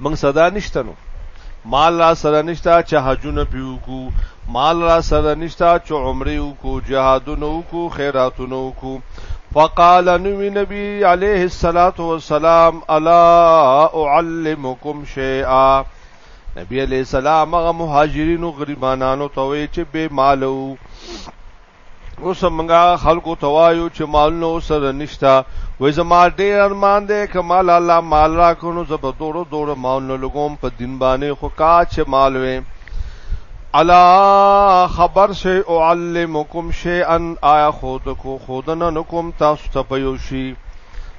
موږ صدا نشته نو مال را سره نشته چې حجونه پیوکو مال را سره نشته چې عمره وکو جهادونه وکو خیراتونه وکو فقال نبی نبی علیه الصلاۃ والسلام الا اعلمکم شیئا نبی علیہ السلام هغه مهاجرینو غریبانو ته وی چې بے مالو اوس موږ خلکو ته وایو چې مالونه سره نشته وای زما ډېر ارمان دی که مال الله مال را کونو زه به دوړو دوړو مالونه لګوم په دین باندې خو کا چې مال وې الا خبر شي اعلمکم شيئا آیا خود کو خودنه نکوم تاسو ته په یو شي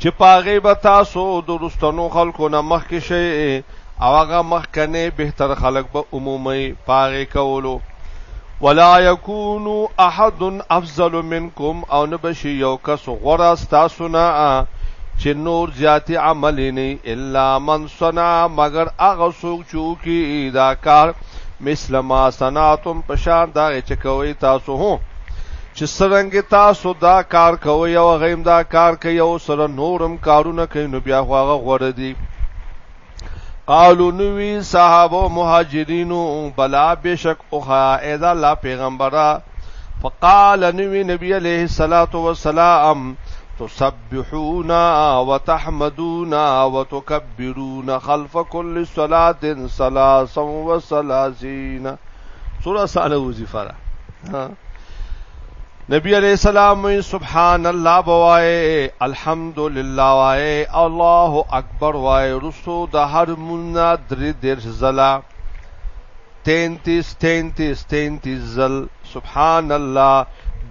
چې پاغه به تاسو د رستنو خلکو نه مخ کې شي او هغه مخ کنه بهتر خلک به عمومي پاغه کولو ولا یکونو احد افضل منکم او نبشی یو کس غره تاسو نه چې نور زیاتی عمل نه الا من صنع مگر هغه څوک چې کی دا کار مثل ما صنعتم پشان دا چې کوي تاسو هو چې څرنګه تاسو دا کار کوئ او هغه هم دا کار کوي او سره نورم کارونه کوي نو بیا خو هغه غوړه دي قالو نوی صحابه او مهاجرینو بلا بشک او اذا الله پیغمبره فقال نوی نبی علیہ الصلات والسلام تسبحون وتحمدون وتكبرون خلف كل صلاه صلاه وصلاه سوره ساله وظیفه نبی علیہ السلام سبحان الله بوای الحمدلله وای الله اکبر وای رسو د هر منا درې درس زلا 33 33 33 زل سبحان الله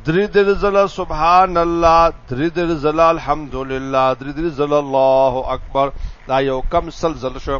درې درس زلا سبحان الله درې درس زلا الحمدلله درې درس زلا الله اکبر دا یو کم سل زل شو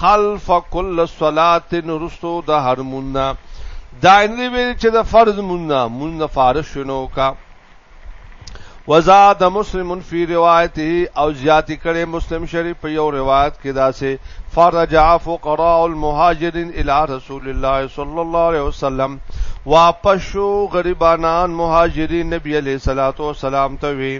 خلف کل صلات نرستو د هر مونږه دا ان دی ویل چې د فرض مونږه مونږه فارغ شنو کا وزاد مسلم فی روایته او زیاتی کړي مسلم شریف په یو روایت کې دا سه فرجع فقراء المهاجرین الی رسول الله صلی الله علیه وسلم واپس شو غریبانان مهاجرین نبی علیہ الصلوۃ والسلام ته وی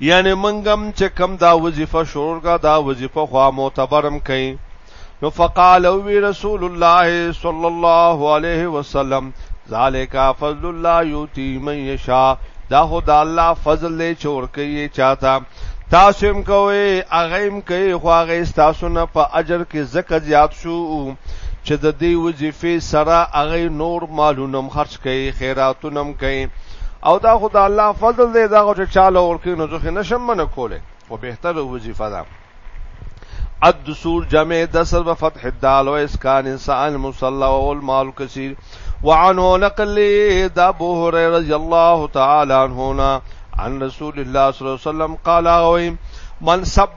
یعنی منګم چې کم دا وظیفه شروع کا دا وظیفه خو معتبرم کئ نو فقال او رسول الله صلی الله علیه وسلم ذالک فضل الله یوتی من یشا دا خو دا الله فضل له چور کوي چاته تاسو هم کوي اغه هم کوي خو هغه تاسو نه په اجر کې زکه زیات شو چې د دې وظیفې سره هغه نور مالونم خرج کوي خیراتونه هم کوي او دا خو د الله فضل دی دا خو چې چاله ورکې نو ځکه نشم منه کوله او بهتره وظیفه ده الدسور جمع دسر و فتح الدال و اسکان انسان مصلا و المال کثیر وعنه نقل دا ابو هريره رضی الله تعالی عنہ عن رسول الله صلی الله علیه وسلم قال من سب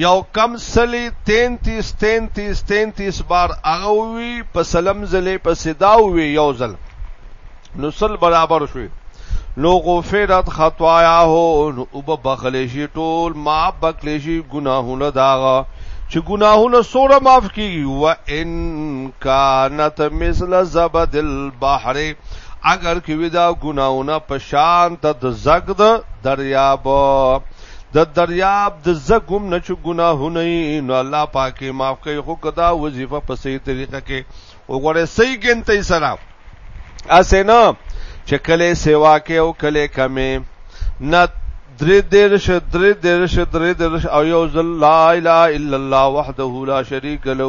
یو کم سلی 33 33 33 بار هغه وی په سلم زلې په صدا وی یو ځل نو سل برابر شوی نو غفرت خطایا هو نو وب بخلې شي ټول ما بخلې شي ګناهونه داغه چې ګناهونه سوره معاف کیږي و ان کانت مثل زبد البحر اگر کې ودا ګناونه په شان ته د زګد دریاب د دریاب د زګوم نه چې ګناهونه یې نو الله پاک یې معاف کوي خو که دا وظیفه په صحیح طریقه کې وګورئ صحیح ګنتۍ سره هسې نه چې کله سیوا کې او کله کمې نه درې درش درې درش درې درش او یو ځل لا اله الا الله وحده لا شریک له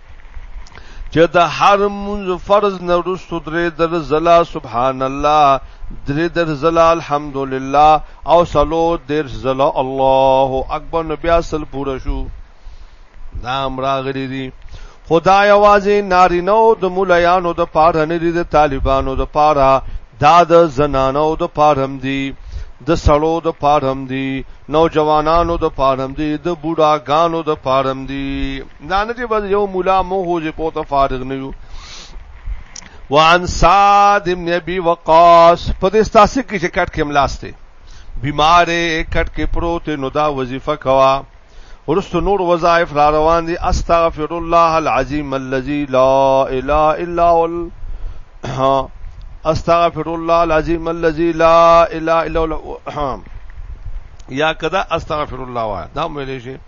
چې د هر منځ فرض نه رستو درې در زلا سبحان الله درې در زلا الحمدلله او صلو در زلا الله اکبر نو بیا سل پوره شو دا امراغلی دي خدای आवाज نارینه او د مولایانو د پاره نه دي د طالبانو د پاره دا د زنانو د پاره هم دي د سړو د پاره هم دي نوجوانانو د پاره هم دي د بوډاګانو د پاره هم دي دا نه چې بس یو مولا مو هو چې پوته فارغ نه یو وان صاد ابن ابي وقاص په دې ستاسو کې چې کټ کې ملاسته بیمارې کټ کې پروت نو دا وظیفه کوا ورست نور وظایف را روان دي استغفر الله العظیم الذي لا اله الا هو استغفر الله العظیم الذي لا اله الا هو یا کدا استغفر الله وا دا مې لشي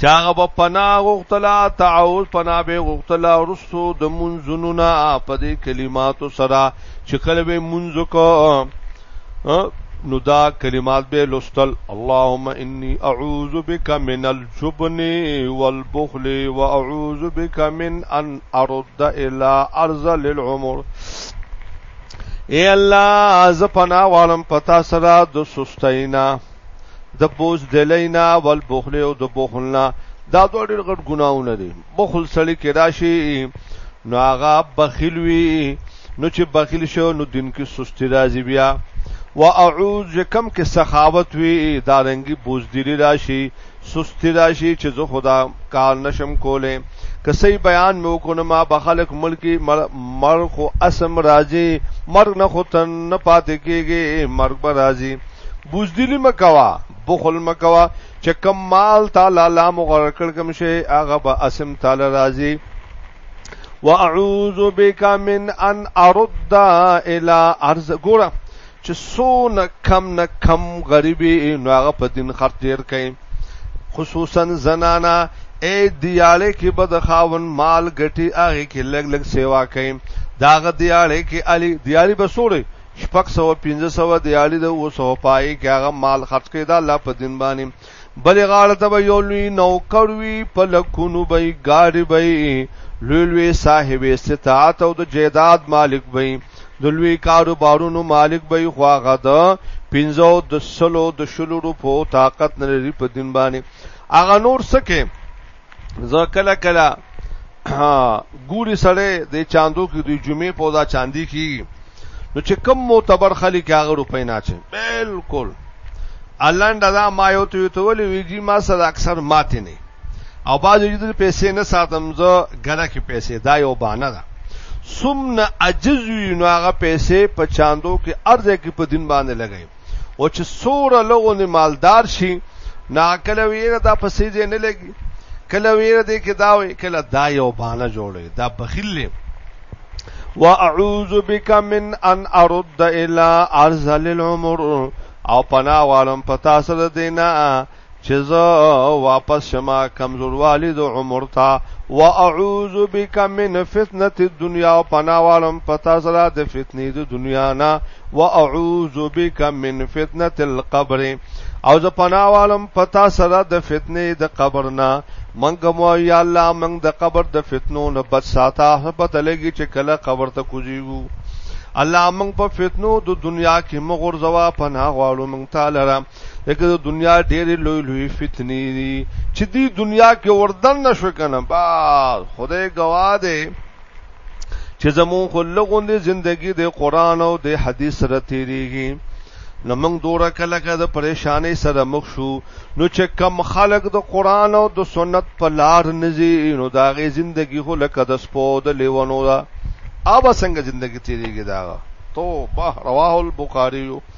چاغه په پنا غختلا تعوذ پنا به غختلا ورسو د منځونو نه په دې کلماتو سره چې کله به منځ کو نو دا کلمات به لستل اللهم انی اعوذ بک من الجبن والبخل واعوذ بک من ان ارد الى ارض للعمر اے الله ز پنا والم پتا سره د سستینا د بوز دلینا ول بخل او د بخلنا دا دوه ډېر غټ ګناونه دي بخل سړی کې راشي نو هغه بخیل وي نو چې بخیل شو نو دین کې سستی راځي بیا واعوذ کم کې سخاوت وي دارنګي بوزدلی راشي سستی راشي چې زه خدا کار نشم کوله که صحیح بیان مې وکړم ما به خلک ملکی مرغ خو اسم راځي مرغ نه خو تن نه پاتې کېږي مرغ به راځي بوزدلی مکوا بخل مکوا چې کم مال تعالی لا مغرر کړ کوم شي هغه به اسم تعالی راضي واعوذ بك من ان ارد الى ارض ګوره چې سونه کم نه کم غریبي نو هغه په دین خرج ډیر کوي خصوصا زنانا اے دیاله کې بد خاون مال ګټي هغه کې لګ لګ سیوا کوي داغه دیاله کې علي دیاري بسوره شپږ سوه پنځه سوه دیالي د اوه سوه پای کې هغه مال خرڅ کړي د الله په دین باندې بلې غاړه ته به یو لوی نوکر وي په لکونو به یې ګاډي به یې لوی لوی صاحب استطاعت او د جیداد مالک به یې د لوی کاروبارونو مالک به خو هغه د پنځو د سلو د شلو روپو طاقت نه لري په دین باندې هغه نور سکه زه کله کله ګوري سړی د چاندو کې د جمعې په دا چاندي کې نو چې کم معتبر خلک هغه روپې نه چي بالکل الاندا دا ما یو ته ته ولې ویږي ما سره اکثر ماته نه او باز یې د پیسې نه ساتم زه ګره کې پیسې دا یو بانه ده سمن عجز وی نو هغه پیسې په چاندو کې ارزه کې په دین باندې لګي او چې سوره لغونی مالدار شي نا کله ویره دا پسې دې نه لګي کله ویره دې کې دا وي کله دا یو بانه جوړي دا بخیل لې واعوذ بک من ان ارد الى ارزل العمر او پناه والم پتا سره دینا چې زه واپس شمه کمزوروالي د عمر ته واعوذ بک من فتنه الدنيا او پناوالم پتا سره د فتنې د دنیا نه واعوذ بک من فتنه القبر او زه پناوالم پتا سره د فتنې د قبر نه منګه مو یا الله منګ د قبر د فتنو نه بچ ساته هبت لګي چې کله قبر ته کوزیو الله موږ په فتنو د دنیا کې مغور زوا پناه غواړو موږ تعالی لکه د دنیا ډېرې لوی لوی فتنې دي چې دی دنیا کې وردن نشو کنه با خدای گواه دی چې زمون خو لغوندې زندگی د قران او د حدیث سره تیریږي نو موږ دوره کله کله د پریشانې سره مخ شو نو چې کم خلک د قران او د سنت په لار نزي نو داغه زندگی خو لکه د سپو د لیونو دا اوبه څنګه زندگی تیریږي دا توبه رواه البخاری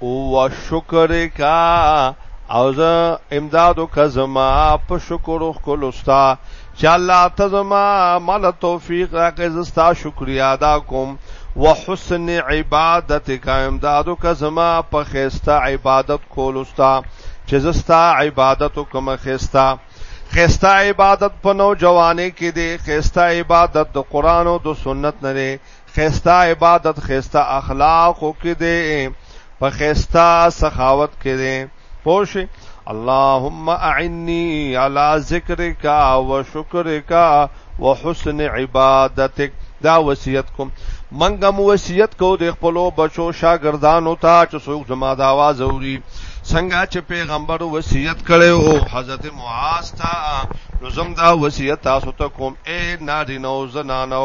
او شکر کا او زه امدادو که زما په شکر او خپل استا چې الله ته زما مال توفیق راکړي زستا شکریا ادا کوم وحسن عبادت کا امدادو که زما په خيستا عبادت کول استا چې زستا عبادت کوم خيستا خيستا عبادت په نو جوانه کې دي خيستا عبادت د قران او د سنت نه خيستا عبادت خيستا اخلاق کې دي په خيستا سخاوت کې دي پوش اللهم اعني على ذکرک و شکرک و حسن عبادتک دا وصیت کوم منګه مو وصیت کو د خپل بچو شاګردانو ته چې څوک زما د आवाज اوري څنګه چې پیغمبر وصیت کړي او حضرت معاذ ته نو زم دا وصیت تاسو ته کوم اے نارینه او زنانو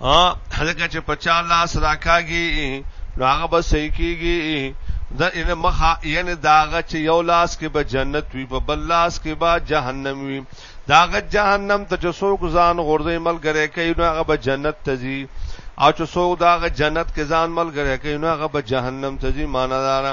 ها هلکه چې په چا لاس راکاږي نو هغه به صحیح کیږي دا ان مخه یعنی داغه چې یو لاس کې به جنت وي په بل لاس کې به جهنم وي داغه جهنم ته چې څوک ځان غورځي ملګری کوي نو هغه به جنت ته ځي او چې څوک داغه جنت کې ځان ملګری کوي نو هغه به جهنم ته ځي معنی دارا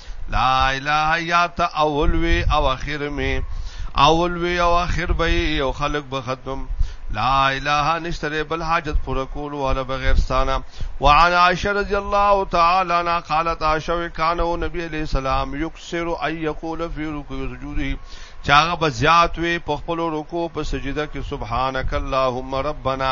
لا اله یا ته اول وی او اخر می اول وی او اخر به یو خلق به ختم لا اله نشتره بل حاجت پر کول ولا بغیر ستانه وعن عائشه رضی الله تعالی عنها قالت عائشه کان او نبی علیہ السلام یکسر ان یقول فی رکوع سجوده چاغه بزیات وی په خپل رکوع په سجده کې سبحانك اللهم ربنا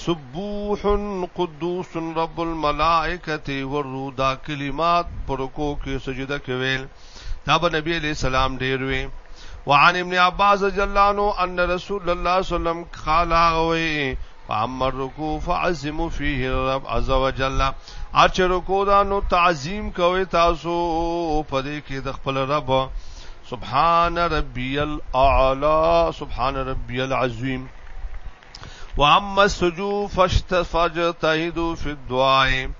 سبوح قدوس رب الملائکه والروح دا کلمات پر کو کې سجده کې ویل دا به نبی علی السلام ډیر وی وعن ابن عباس رضی الله عنه ان رسول الله صلی الله علیه وسلم قال غوي فامر رکوع فعظم فيه الرب عز وجل اچ رکوع دا نو تعظیم کوي تاسو په دې کې د خپل رب سبحان ربي الاعلى سبحان ربي العظیم واما السجود فاجتهدوا في الدعاء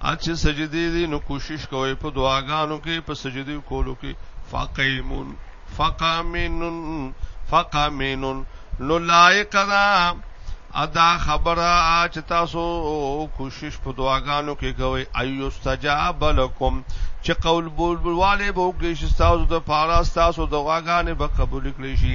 اچ سجدي دي نو کوشش کوي په دعاګانو کې په سجدي کولو کې فقيمون فقامنون فقامنون نو لایق دا ادا خبره اچ تاسو کوشش په دعاګانو کې کوي ايو استجاب لكم چې قول بول بواله بو کې تاسو د پارا تاسو دعاګانې به قبول کړئ شي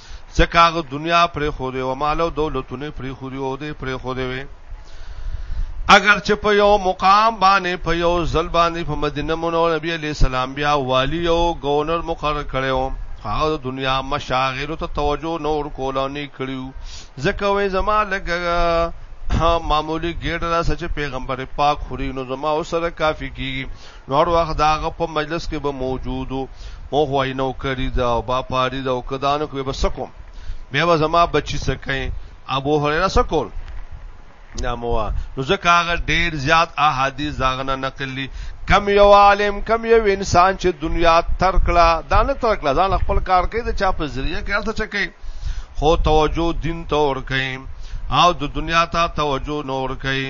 ځکه هغه دنیا پرې خو دی او مال او دولتونه پرې خو دی او دې پرې خو دی وي اگر چې په یو مقام باندې په یو ځل باندې په مدینه منوره نبی علی سلام بیا والی او گورنر مقرر کړو هغه د دنیا مشاغل ته توجه نور کولانی کړیو ځکه وې زما لګ معمولی ګډ را سچ پیغمبر پاک خوري نو زما اوسره کافی کیږي نور وخت د هغه په مجلس کې به موجود و، مو خو یې نوکري ده او باپاري ده او که دا نه کړو بیا به څه کوم؟ بیا به زما بچي څه کوي؟ ابو هریره څه کول؟ دا مو وه. نو ځکه هغه ډېر زیات احادیث د هغه نه نقل دي. کم یو عالم، کم یو انسان چې دنیا ترک کړه، دا نه ترک کړه، ځان خپل کار کوي، د چا په ذریعه کې هر څه چه کوي، خو توجه دین ته ورکوي او د دنیا ته توجه نه ورکوي.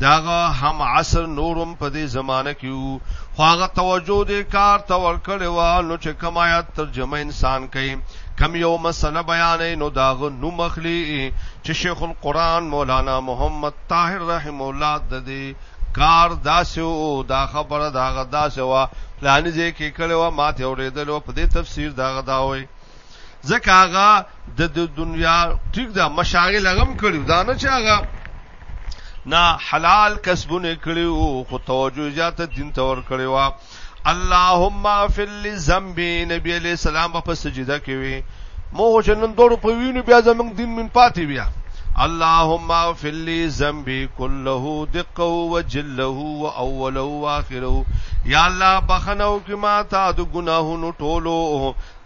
داغه هم عصر نورم په دې زمانه کې وو خو هغه توجه دې کار ته ورکړې و نو چې کوم آیات ترجمه انسان کوي کم یو مسله بیانې نو داغه نو مخلي چې شیخ القرآن مولانا محمد طاهر رحم الله د دې کار داسې او دا خبره داغه داسې و پلانې کې کړې و ماته اورېدل او په دې تفسیر داغه دا وایي ځکه هغه د دنیا ټیک دا مشاغل غم کړو دا نه چې هغه نه حلال کسبونه کړو خو توجه زیاته دین ته ور کړو اللهم اغفر لي ذنبي نبی عليه السلام په سجده کې وي مو جنن دوړو په وینو بیا زمنګ دین من پاتې بیا اللهم اغفر لي ذنبي كله دقه وجله واوله واخره یا الله بخنو کې ما تا د ګناهونو ټولو